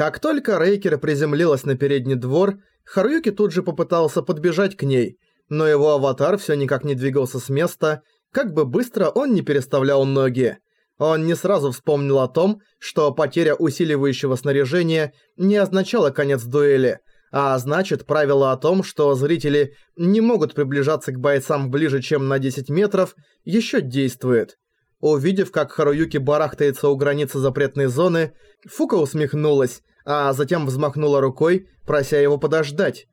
Как только Рейкер приземлилась на передний двор, Харуюки тут же попытался подбежать к ней, но его аватар все никак не двигался с места, как бы быстро он не переставлял ноги. Он не сразу вспомнил о том, что потеря усиливающего снаряжения не означала конец дуэли, а значит правило о том, что зрители не могут приближаться к бойцам ближе, чем на 10 метров, еще действует. Увидев, как Харуюки барахтается у границы запретной зоны, Фука усмехнулась, а затем взмахнула рукой, прося его подождать.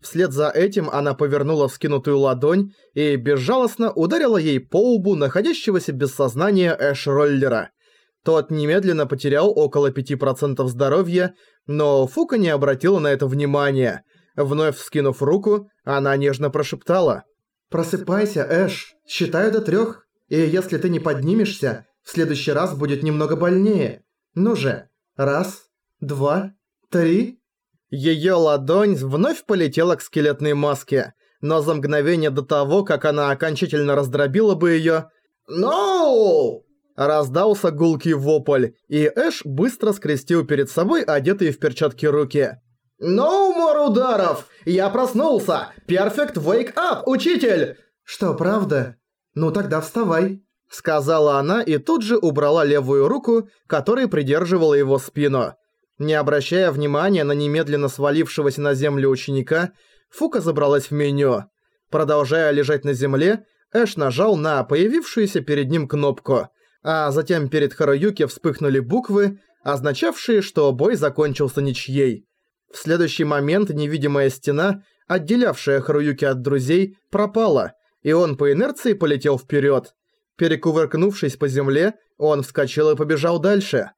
Вслед за этим она повернула вскинутую ладонь и безжалостно ударила ей по лбу находящегося без сознания Эш-роллера. Тот немедленно потерял около 5% здоровья, но Фука не обратила на это внимания. Вновь вскинув руку, она нежно прошептала. «Просыпайся, Эш, считаю до трёх, и если ты не поднимешься, в следующий раз будет немного больнее. Ну же, раз, два, три...» Её ладонь вновь полетела к скелетной маске, но за мгновение до того, как она окончательно раздробила бы её... «Ноу!» Раздался гулкий вопль, и Эш быстро скрестил перед собой одетые в перчатки руки. «No more ударов! Я проснулся! Perfect wake up, учитель!» «Что, правда? Ну тогда вставай!» Сказала она и тут же убрала левую руку, которой придерживала его спину. Не обращая внимания на немедленно свалившегося на землю ученика, Фука забралась в меню. Продолжая лежать на земле, Эш нажал на появившуюся перед ним кнопку, а затем перед Харуюки вспыхнули буквы, означавшие, что бой закончился ничьей. В следующий момент невидимая стена, отделявшая Харуюки от друзей, пропала, и он по инерции полетел вперед. Перекувыркнувшись по земле, он вскочил и побежал дальше.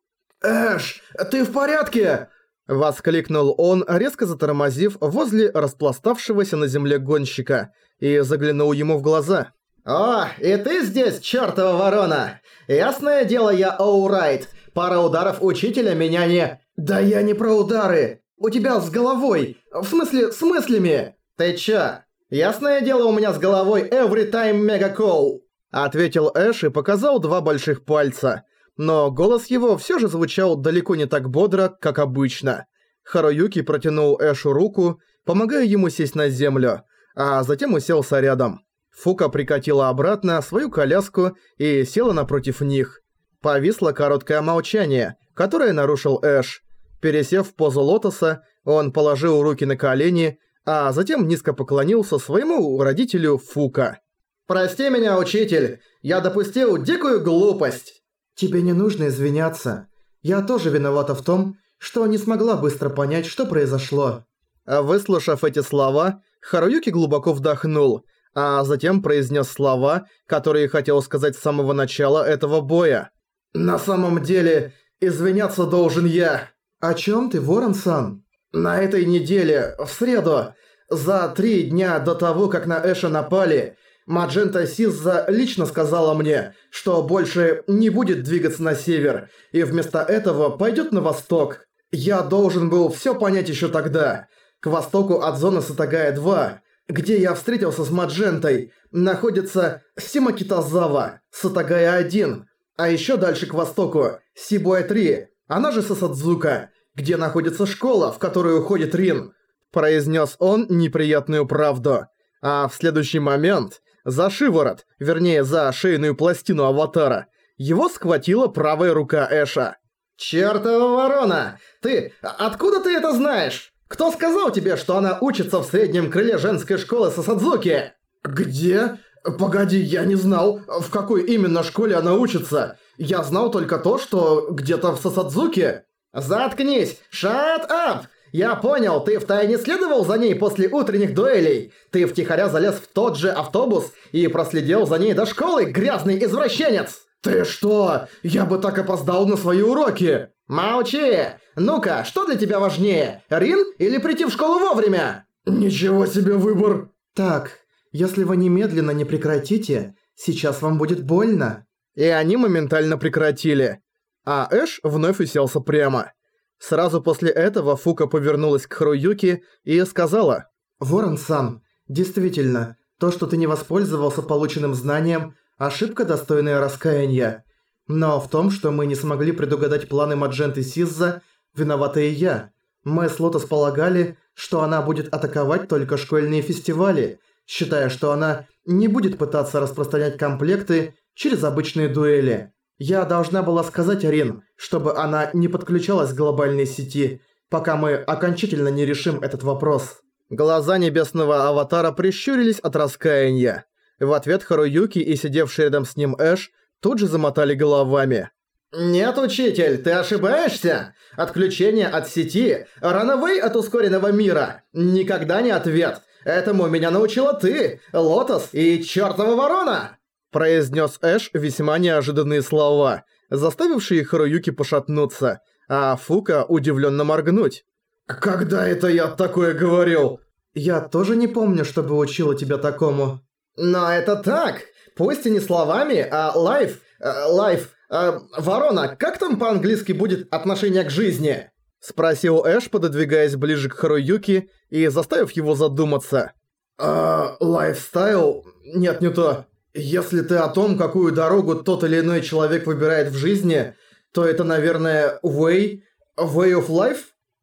«Эш, ты в порядке?» Воскликнул он, резко затормозив возле распластавшегося на земле гонщика, и заглянул ему в глаза. «О, и ты здесь, чёртова ворона! Ясное дело, я оурайт. Пара ударов учителя меня не...» «Да я не про удары! У тебя с головой! В смысле, с мыслями!» «Ты чё? Ясное дело, у меня с головой every time mega call!» Ответил Эш и показал два больших пальца. Но голос его всё же звучал далеко не так бодро, как обычно. Харуюки протянул Эшу руку, помогая ему сесть на землю, а затем уселся рядом. Фука прикатила обратно свою коляску и села напротив них. Повисло короткое молчание, которое нарушил Эш. Пересев в позу лотоса, он положил руки на колени, а затем низко поклонился своему родителю Фука. «Прости меня, учитель, я допустил дикую глупость!» «Тебе не нужно извиняться. Я тоже виновата в том, что не смогла быстро понять, что произошло». Выслушав эти слова, Харуюки глубоко вдохнул – а затем произнес слова, которые хотел сказать с самого начала этого боя. «На самом деле, извиняться должен я». «О чем ты, Ворон-сан?» «На этой неделе, в среду, за три дня до того, как на Эша напали, Маджента Сизза лично сказала мне, что больше не будет двигаться на север, и вместо этого пойдет на восток. Я должен был все понять еще тогда. К востоку от зоны Сатагая-2 где я встретился с Маджентой, находится Симакитазава, Сатагая-1, а еще дальше к востоку Сибуэ-3, она же Сасадзука, где находится школа, в которую ходит Рин», произнес он неприятную правду. А в следующий момент, за шиворот, вернее за шейную пластину аватара, его схватила правая рука Эша. «Чёртова ворона! Ты... Откуда ты это знаешь?» Кто сказал тебе, что она учится в среднем крыле женской школы Сасадзуки? Где? Погоди, я не знал, в какой именно школе она учится. Я знал только то, что где-то в Сасадзуке. Заткнись! Shut up! Я понял, ты втайне следовал за ней после утренних дуэлей. Ты втихаря залез в тот же автобус и проследил за ней до школы, грязный извращенец! Ты что? Я бы так опоздал на свои уроки! «Молчи! Ну-ка, что для тебя важнее, Рин или прийти в школу вовремя?» «Ничего себе выбор!» «Так, если вы немедленно не прекратите, сейчас вам будет больно». И они моментально прекратили. А Эш вновь уселся прямо. Сразу после этого Фука повернулась к Харуюки и сказала «Ворон-сан, действительно, то, что ты не воспользовался полученным знанием, ошибка, достойная раскаяния. Но в том, что мы не смогли предугадать планы Мадженты Сизза, Виновата и я. Мы с Лотос полагали, что она будет атаковать только школьные фестивали, считая, что она не будет пытаться распространять комплекты через обычные дуэли. Я должна была сказать Арин, чтобы она не подключалась к глобальной сети, пока мы окончательно не решим этот вопрос. Глаза небесного аватара прищурились от раскаяния. В ответ Харуюки и сидевший рядом с ним Эш тут же замотали головами. «Нет, учитель, ты ошибаешься! Отключение от сети, рановей от ускоренного мира – никогда не ответ. Этому меня научила ты, Лотос и чёртова ворона!» Произнес Эш весьма неожиданные слова, заставившие Харуюки пошатнуться, а Фука удивленно моргнуть. «Когда это я такое говорил?» «Я тоже не помню, чтобы учила тебя такому». «Но это так! Пусть и не словами, а лайф... Э, лайф... Э, ворона, как там по-английски будет отношение к жизни?» Спросил Эш, пододвигаясь ближе к Харуюки и заставив его задуматься. «А, лайфстайл? Нет, не то. Если ты о том, какую дорогу тот или иной человек выбирает в жизни, то это, наверное, way... way of life?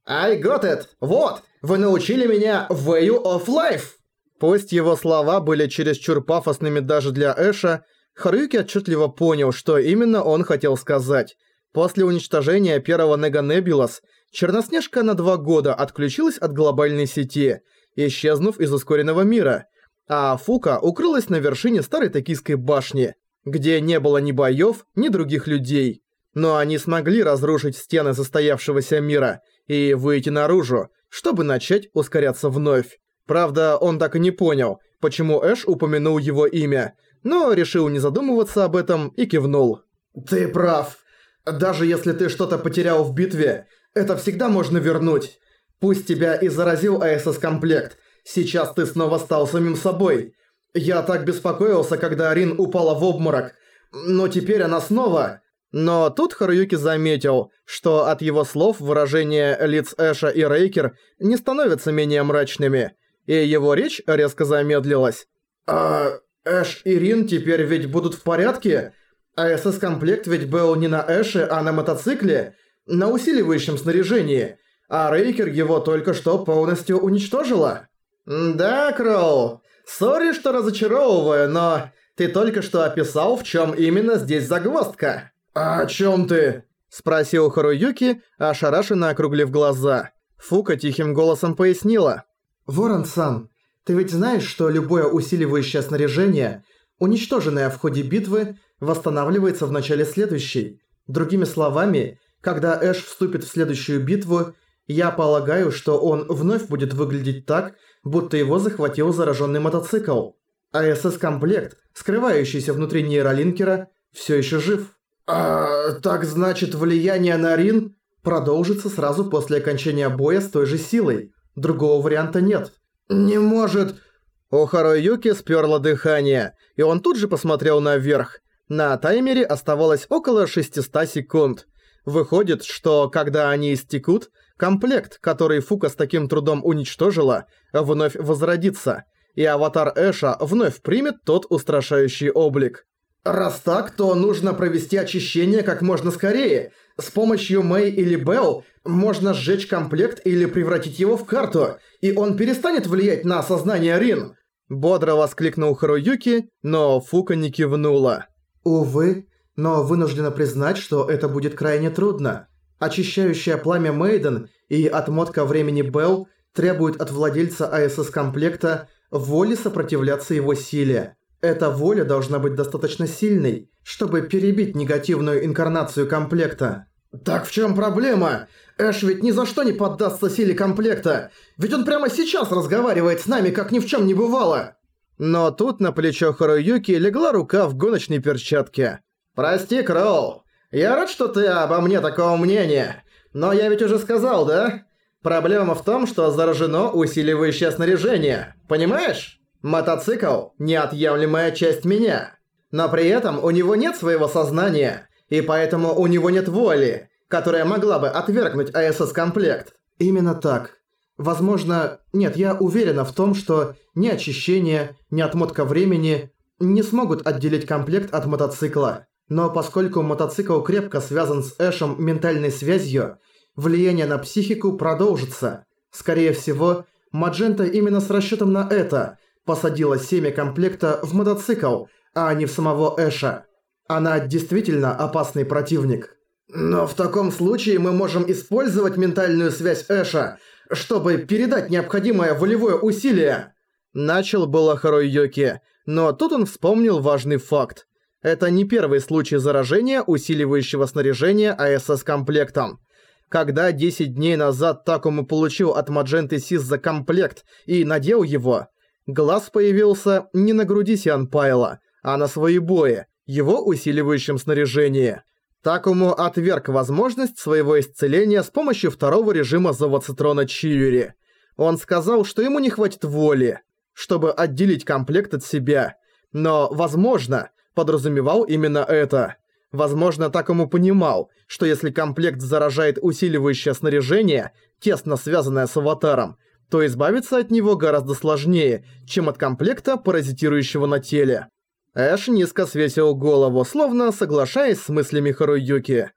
I got it! Вот! Вы научили меня way of life!» Пусть его слова были чересчур пафосными даже для Эша, Харуюки отчетливо понял, что именно он хотел сказать. После уничтожения первого Нега Небулас, Черноснежка на два года отключилась от глобальной сети, исчезнув из ускоренного мира, а Фука укрылась на вершине старой токийской башни, где не было ни боёв, ни других людей. Но они смогли разрушить стены застоявшегося мира и выйти наружу, чтобы начать ускоряться вновь. Правда, он так и не понял, почему Эш упомянул его имя, но решил не задумываться об этом и кивнул. «Ты прав. Даже если ты что-то потерял в битве, это всегда можно вернуть. Пусть тебя и заразил АСС-комплект, сейчас ты снова стал самим собой. Я так беспокоился, когда Арин упала в обморок, но теперь она снова...» Но тут Харуюки заметил, что от его слов выражения лиц Эша и Рейкер не становятся менее мрачными, и его речь резко замедлилась. «А Эш и Рин теперь ведь будут в порядке? А СС-комплект ведь был не на Эше, а на мотоцикле, на усиливающем снаряжении, а Рейкер его только что полностью уничтожила?» «Да, Кроу, сори, что разочаровываю, но ты только что описал, в чем именно здесь загвоздка». «А «О чем ты?» – спросил Харуюки, ошарашенно округлив глаза. Фука тихим голосом пояснила. «Ворон-сан, ты ведь знаешь, что любое усиливающее снаряжение, уничтоженное в ходе битвы, восстанавливается в начале следующей. Другими словами, когда Эш вступит в следующую битву, я полагаю, что он вновь будет выглядеть так, будто его захватил зараженный мотоцикл. А СС-комплект, скрывающийся внутри нейролинкера, все еще жив. А, так значит, влияние на Рин продолжится сразу после окончания боя с той же силой. Другого варианта нет. «Не может...» У Харуюки сперло дыхание, и он тут же посмотрел наверх. На таймере оставалось около 600 секунд. Выходит, что когда они истекут, комплект, который Фука с таким трудом уничтожила, вновь возродится, и аватар Эша вновь примет тот устрашающий облик. Раз так, то нужно провести очищение как можно скорее. С помощью Мэй или Белл можно сжечь комплект или превратить его в карту, и он перестанет влиять на сознание Рин. Бодро воскликнул Харуюки, но Фука не кивнула. Увы, но вынуждена признать, что это будет крайне трудно. Очищающее пламя Мейден и отмотка времени Белл требуют от владельца АСС-комплекта воли сопротивляться его силе. Эта воля должна быть достаточно сильной, чтобы перебить негативную инкарнацию комплекта. Так в чем проблема? Эш ведь ни за что не поддастся силе комплекта, ведь он прямо сейчас разговаривает с нами, как ни в чем не бывало. Но тут на плечо Харуюки легла рука в гоночной перчатке. «Прости, Кроу, я рад, что ты обо мне такого мнения, но я ведь уже сказал, да? Проблема в том, что заражено усиливающее снаряжение, понимаешь?» Мотоцикл – неотъемлемая часть меня. Но при этом у него нет своего сознания, и поэтому у него нет воли, которая могла бы отвергнуть АСС-комплект. Именно так. Возможно, нет, я уверена в том, что ни очищение, ни отмотка времени не смогут отделить комплект от мотоцикла. Но поскольку мотоцикл крепко связан с Эшем ментальной связью, влияние на психику продолжится. Скорее всего, Маджента именно с расчетом на это посадила семя комплекта в мотоцикл, а не в самого Эша. Она действительно опасный противник. Но в таком случае мы можем использовать ментальную связь Эша, чтобы передать необходимое волевое усилие. Начал было Харуюки, но тут он вспомнил важный факт. Это не первый случай заражения усиливающего снаряжения АСС-комплектом. Когда 10 дней назад Такому получил от Мадженты Сис за комплект и надел его, глаз появился не на груди Сианпайла, а на своей бое, его усиливающем снаряжении. Такому отверг возможность своего исцеления с помощью второго режима зовоцитрона Чиюри. Он сказал, что ему не хватит воли, чтобы отделить комплект от себя. Но, возможно, подразумевал именно это. Возможно, Такому понимал, что если комплект заражает усиливающее снаряжение, тесно связанное с аватаром, то избавиться от него гораздо сложнее, чем от комплекта, паразитирующего на теле. Эш низко свесил голову, словно соглашаясь с мыслями Харуюки.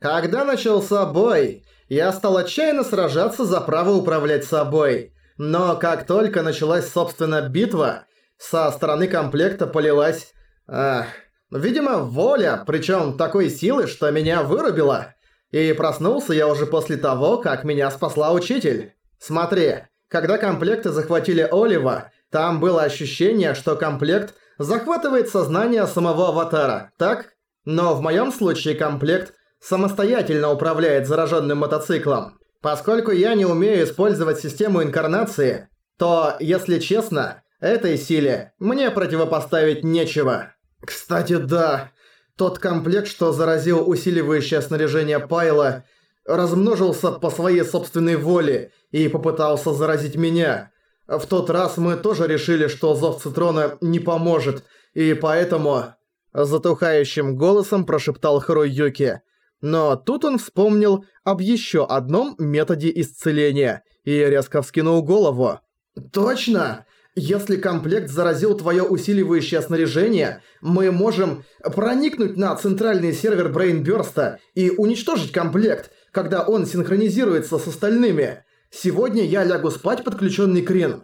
«Когда начался бой, я стал отчаянно сражаться за право управлять собой. Но как только началась, собственно, битва, со стороны комплекта полилась... Ах, видимо, воля, причем такой силы, что меня вырубило. И проснулся я уже после того, как меня спасла учитель. Смотри, когда комплекты захватили Олива, там было ощущение, что комплект – захватывает сознание самого аватара, так? Но в моем случае комплект самостоятельно управляет зараженным мотоциклом. Поскольку я не умею использовать систему инкарнации, то, если честно, этой силе мне противопоставить нечего. Кстати, да, тот комплект, что заразил усиливающее снаряжение Пайла, размножился по своей собственной воле и попытался заразить меня – в тот раз мы тоже решили, что зов Цитрона не поможет, и поэтому...» Затухающим голосом прошептал Харуюки. Но тут он вспомнил об еще одном методе исцеления и резко вскинул голову. «Точно! Если комплект заразил твое усиливающее снаряжение, мы можем проникнуть на центральный сервер Брейнбёрста и уничтожить комплект, когда он синхронизируется с остальными. Сегодня я лягу спать подключенный крен.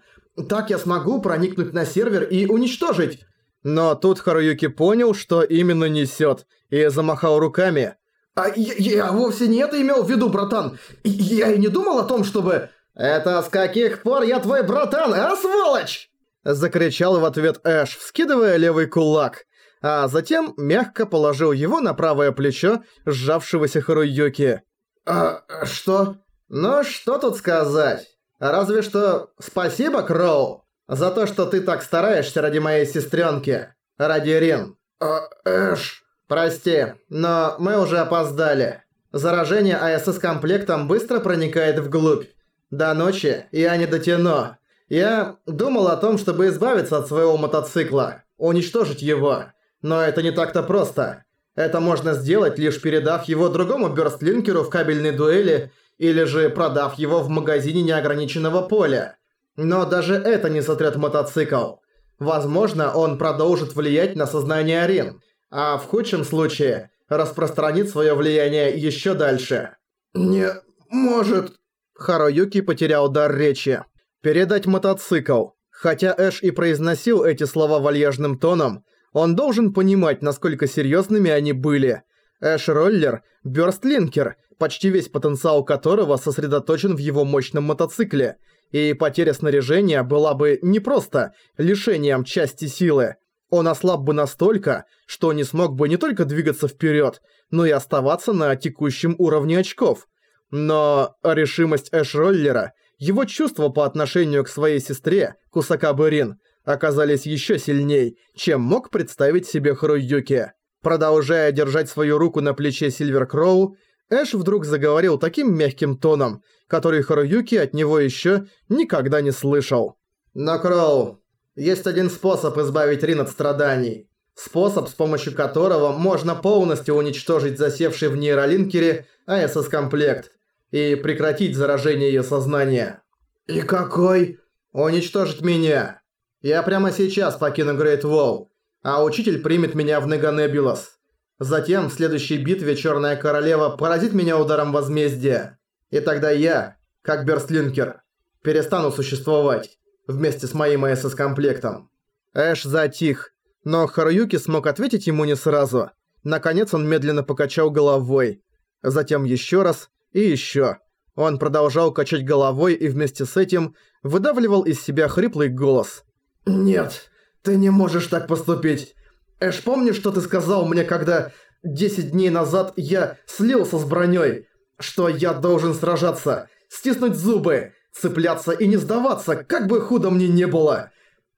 Так я смогу проникнуть на сервер и уничтожить. Но тут Харуюки понял, что именно несет, и замахал руками. А я, я вовсе не это имел в виду, братан. Я и не думал о том, чтобы... Это с каких пор я твой братан, а, сволочь? Закричал в ответ Эш, вскидывая левый кулак. А затем мягко положил его на правое плечо сжавшегося Харуюки. А, что? Ну, что тут сказать? Разве что спасибо, Кроу, за то, что ты так стараешься ради моей сестренки, ради Рин. А, Эш... Прости, но мы уже опоздали. Заражение АСС-комплектом быстро проникает вглубь. До ночи я не дотяну. Я думал о том, чтобы избавиться от своего мотоцикла, уничтожить его. Но это не так-то просто. Это можно сделать, лишь передав его другому бёрстлинкеру в кабельной дуэли или же продав его в магазине неограниченного поля. Но даже это не сотрет мотоцикл. Возможно, он продолжит влиять на сознание Арин, а в худшем случае распространит свое влияние еще дальше. «Не может...» Харуюки потерял дар речи. «Передать мотоцикл». Хотя Эш и произносил эти слова вальяжным тоном, он должен понимать, насколько серьезными они были. Эш-роллер – бёрстлинкер, почти весь потенциал которого сосредоточен в его мощном мотоцикле, и потеря снаряжения была бы не просто лишением части силы. Он ослаб бы настолько, что не смог бы не только двигаться вперед, но и оставаться на текущем уровне очков. Но решимость Эш-роллера, его чувства по отношению к своей сестре, Кусакабы Рин, оказались еще сильней, чем мог представить себе Харуюки. Продолжая держать свою руку на плече Сильвер Кроу, Эш вдруг заговорил таким мягким тоном, который Харуюки от него еще никогда не слышал. «Но, Кроу, есть один способ избавить Рин от страданий. Способ, с помощью которого можно полностью уничтожить засевший в нейролинкере АСС-комплект и прекратить заражение ее сознания». «И какой?» «Уничтожить меня. Я прямо сейчас покину Грейт Волл, а учитель примет меня в Неганебулас. Затем в следующей битве Черная Королева поразит меня ударом возмездия. И тогда я, как Берстлинкер, перестану существовать вместе с моим СС-комплектом. Эш затих, но Харуюки смог ответить ему не сразу. Наконец он медленно покачал головой. Затем еще раз и еще. Он продолжал качать головой и вместе с этим выдавливал из себя хриплый голос. «Нет, ты не можешь так поступить. Эш, помнишь, что ты сказал мне, когда 10 дней назад я слился с броней? Что я должен сражаться, стиснуть зубы, цепляться и не сдаваться, как бы худо мне не было.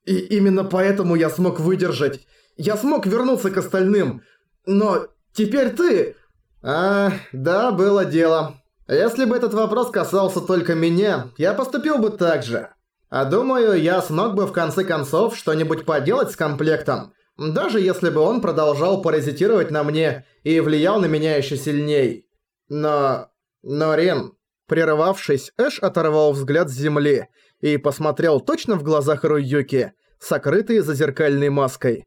И именно поэтому я смог выдержать. Я смог вернуться к остальным. Но теперь ты... А, да, было дело. Если бы этот вопрос касался только меня, я поступил бы так же. А думаю, я смог бы в конце концов что-нибудь поделать с комплектом, даже если бы он продолжал паразитировать на мне и влиял на меня еще сильней. Но... но Рин... Прерывавшись, Эш оторвал взгляд с земли и посмотрел точно в глаза Харуюки, сокрытые за зеркальной маской.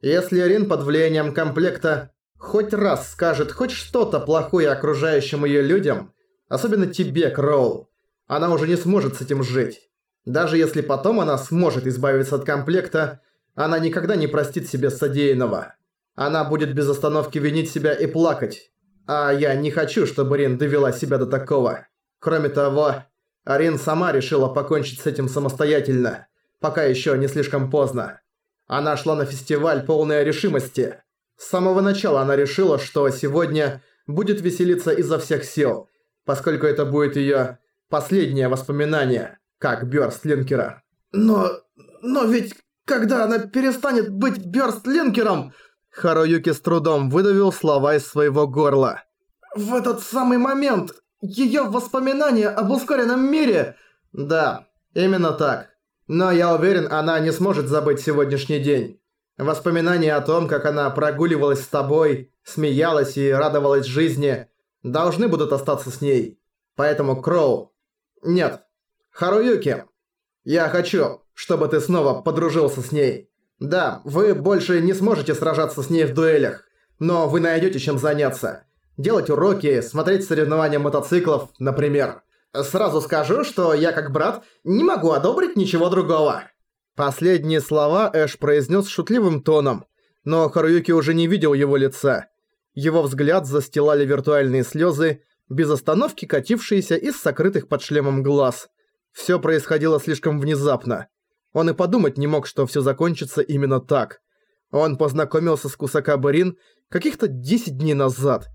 Если Рин под влиянием комплекта хоть раз скажет хоть что-то плохое окружающим ее людям, особенно тебе, Кроул, она уже не сможет с этим жить. Даже если потом она сможет избавиться от комплекта, она никогда не простит себе содеянного. Она будет без остановки винить себя и плакать. А я не хочу, чтобы Рин довела себя до такого. Кроме того, Рин сама решила покончить с этим самостоятельно, пока еще не слишком поздно. Она шла на фестиваль полной решимости. С самого начала она решила, что сегодня будет веселиться изо всех сил, поскольку это будет ее последнее воспоминание, как Бёрстлинкера. Но... но ведь когда она перестанет быть Бёрстлинкером... Харуюки с трудом выдавил слова из своего горла. В этот самый момент ее воспоминания об ускоренном мире... Да, именно так. Но я уверен, она не сможет забыть сегодняшний день. Воспоминания о том, как она прогуливалась с тобой, смеялась и радовалась жизни, должны будут остаться с ней. Поэтому, Кроу... Нет. Харуюки. Я хочу, чтобы ты снова подружился с ней. Да, вы больше не сможете сражаться с ней в дуэлях, но вы найдете чем заняться. Делать уроки, смотреть соревнования мотоциклов, например. Сразу скажу, что я как брат не могу одобрить ничего другого. Последние слова Эш произнес шутливым тоном, но Харуюки уже не видел его лица. Его взгляд застилали виртуальные слезы, без остановки катившиеся из сокрытых под шлемом глаз. Все происходило слишком внезапно. Он и подумать не мог, что все закончится именно так. Он познакомился с Кусака Барин каких-то 10 дней назад.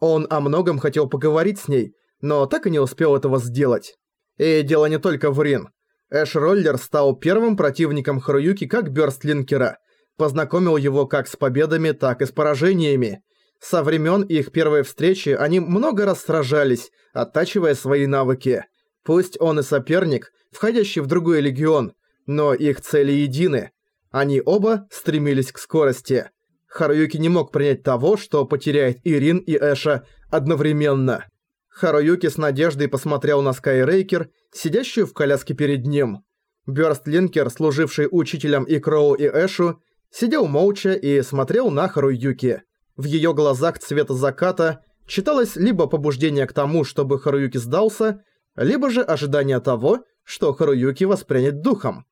Он о многом хотел поговорить с ней, но так и не успел этого сделать. И дело не только в Рин. Эш Роллер стал первым противником Харуюки как Бёрстлинкера, познакомил его как с победами, так и с поражениями. Со времен их первой встречи они много раз сражались, оттачивая свои навыки. Пусть он и соперник, входящий в другой легион, но их цели едины. Они оба стремились к скорости. Харуюки не мог принять того, что потеряет Ирин и Эша одновременно. Харуюки с надеждой посмотрел на Скайрейкер, сидящую в коляске перед ним. Бёрстлинкер, служивший учителем и Кроу, и Эшу, сидел молча и смотрел на Харуюки. В её глазах цвета заката читалось либо побуждение к тому, чтобы Харуюки сдался, либо же ожидание того, что Харуюки воспрянет духом.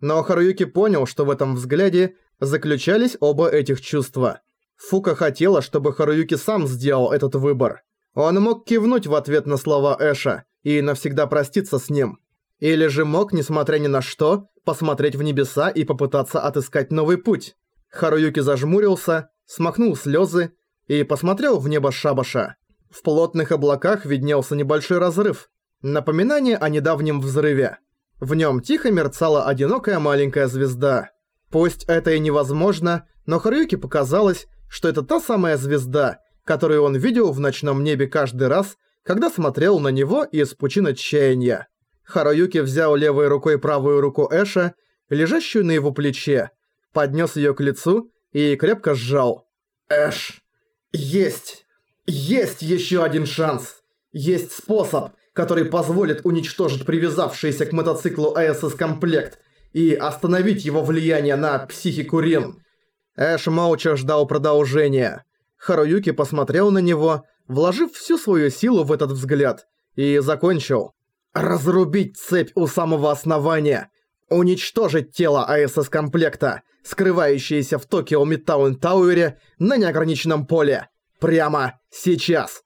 Но Харуюки понял, что в этом взгляде заключались оба этих чувства. Фука хотела, чтобы Харуюки сам сделал этот выбор. Он мог кивнуть в ответ на слова Эша и навсегда проститься с ним. Или же мог, несмотря ни на что, посмотреть в небеса и попытаться отыскать новый путь. Харуюки зажмурился, смахнул слезы и посмотрел в небо Шабаша. В плотных облаках виднелся небольшой разрыв, Напоминание о недавнем взрыве. В нем тихо мерцала одинокая маленькая звезда. Пусть это и невозможно, но Харуюке показалось, что это та самая звезда, которую он видел в ночном небе каждый раз, когда смотрел на него из пучин отчаяния. Харуюки взял левой рукой правую руку Эша, лежащую на его плече, поднес ее к лицу и крепко сжал. «Эш, есть! Есть еще один шанс! Есть способ, который позволит уничтожить привязавшийся к мотоциклу АСС-комплект и остановить его влияние на психику Рин. Эш молча ждал продолжения. Харуюки посмотрел на него, вложив всю свою силу в этот взгляд, и закончил. «Разрубить цепь у самого основания! Уничтожить тело АСС-комплекта, скрывающееся в Токио Мидтаун Тауэре на неограниченном поле! Прямо сейчас!»